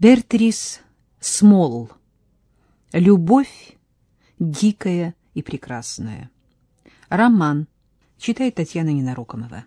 Бертрис Смолл. Любовь дикая и прекрасная. Роман. Читает Татьяна Ненарокомова.